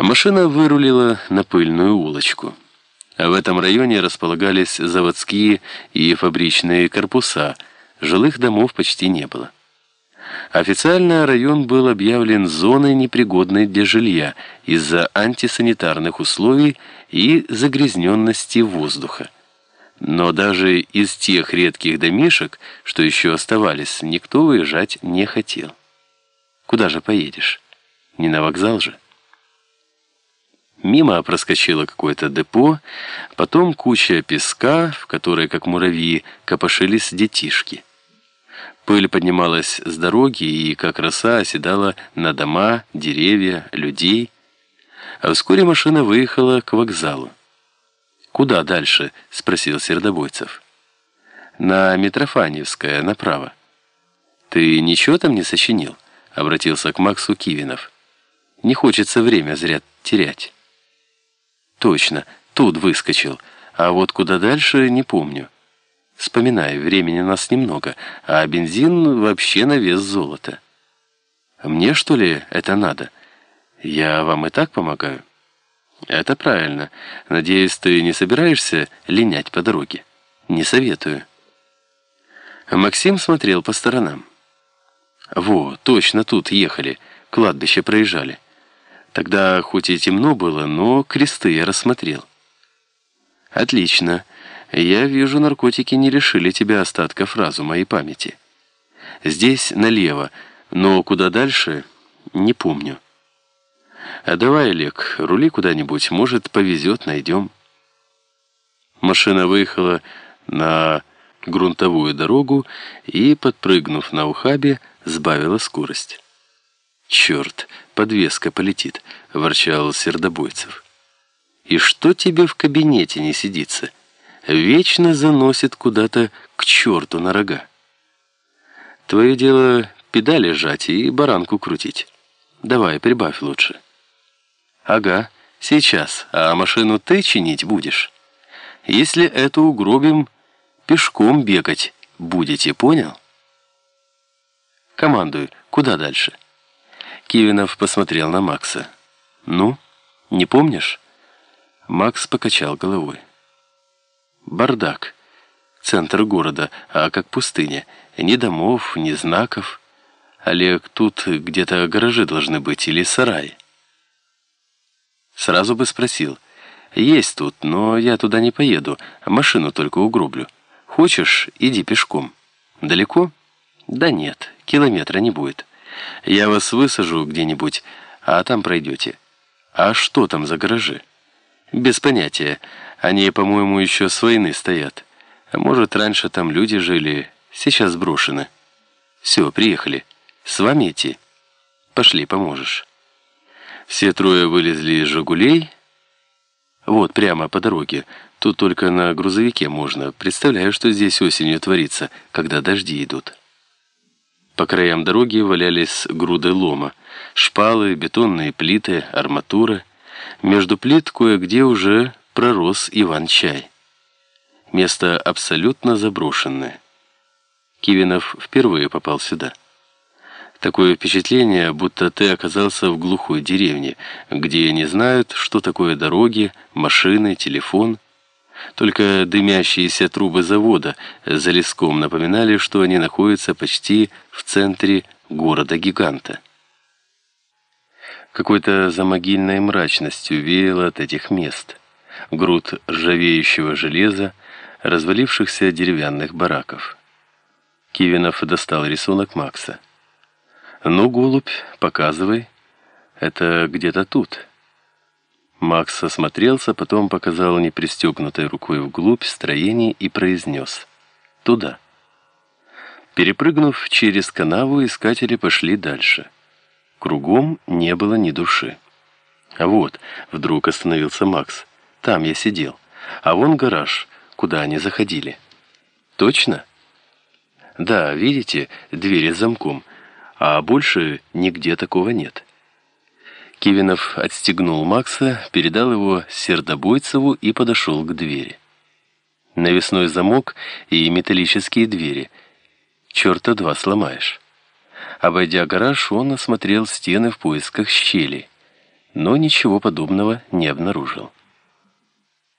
Машина вырулила на пыльную улочку. В этом районе располагались заводские и фабричные корпуса, жилых домов почти не было. Официально район был объявлен зоной непригодной для жилья из-за антисанитарных условий и загрязненности воздуха. Но даже из тех редких домишек, что еще оставались, никто выезжать не хотел. Куда же поедешь? Не на вокзал же. Мимо проскочило какое-то депо, потом куча песка, в которой, как муравьи, копошились детишки. Пыль поднималась с дороги и, как роса, оседала на дома, деревья, людей. А вскоре машина выехала к вокзалу. «Куда дальше?» — спросил Сердобойцев. «На Митрофаневское, направо». «Ты ничего там не сочинил?» — обратился к Максу Кивинов. «Не хочется время зря терять». «Точно, тут выскочил, а вот куда дальше не помню». Вспоминаю, времени нас немного, а бензин вообще на вес золота. Мне, что ли, это надо? Я вам и так помогаю. Это правильно. Надеюсь, ты не собираешься линять по дороге? Не советую. Максим смотрел по сторонам. Во, точно тут ехали, кладбище проезжали. Тогда хоть и темно было, но кресты я рассмотрел. Отлично. Я вижу, наркотики не лишили тебя остатков разума и памяти. Здесь налево, но куда дальше, не помню. А давай, Олег, рули куда-нибудь, может, повезет, найдем. Машина выехала на грунтовую дорогу и, подпрыгнув на ухабе, сбавила скорость. «Черт, подвеска полетит», — ворчал Сердобойцев. «И что тебе в кабинете не сидится?» вечно заносит куда-то к черту на рога. Твое дело педали сжать и баранку крутить. Давай, прибавь лучше. Ага, сейчас, а машину ты чинить будешь. Если это угробим, пешком бегать будете, понял? Командуй, куда дальше? Кивинов посмотрел на Макса. Ну, не помнишь? Макс покачал головой. Бардак. Центр города, а как пустыня. Ни домов, ни знаков. Олег, тут где-то гаражи должны быть или сараи. Сразу бы спросил. Есть тут, но я туда не поеду. Машину только угроблю. Хочешь, иди пешком. Далеко? Да нет, километра не будет. Я вас высажу где-нибудь, а там пройдете. А что там за гаражи? Без понятия. Они, по-моему, еще с войны стоят. Может, раньше там люди жили, сейчас брошены. Все, приехали. С вами идти? Пошли, поможешь. Все трое вылезли из «Жигулей». Вот, прямо по дороге. Тут только на грузовике можно. Представляю, что здесь осенью творится, когда дожди идут. По краям дороги валялись груды лома. Шпалы, бетонные плиты, арматура. Между плит кое-где уже пророс Иван-чай. Место абсолютно заброшенное. Кивинов впервые попал сюда. Такое впечатление, будто ты оказался в глухой деревне, где не знают, что такое дороги, машины, телефон. Только дымящиеся трубы завода за леском напоминали, что они находятся почти в центре города-гиганта. Какой-то замогильной мрачностью веяло от этих мест груд ржавеющего железа, развалившихся деревянных бараков. Кивинов достал рисунок Макса. «Ну, голубь, показывай. Это где-то тут». Макс осмотрелся, потом показал непристегнутой рукой вглубь строения и произнес «Туда». Перепрыгнув через канаву, искатели пошли дальше. Кругом не было ни души. А вот, вдруг остановился Макс. Там я сидел. А вон гараж, куда они заходили. Точно? Да, видите, двери с замком. А больше нигде такого нет. Кивинов отстегнул Макса, передал его Сердобойцеву и подошел к двери. Навесной замок и металлические двери. Черта два сломаешь. Обойдя гараж, он осмотрел стены в поисках щелей. но ничего подобного не обнаружил.